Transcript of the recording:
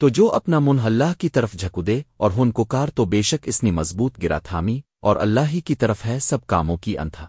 تو جو اپنا منہ اللہ کی طرف جھکدے اور ہن کو کار تو بے شک اس نے مضبوط گرا تھامی اور اللہ ہی کی طرف ہے سب کاموں کی انتھا۔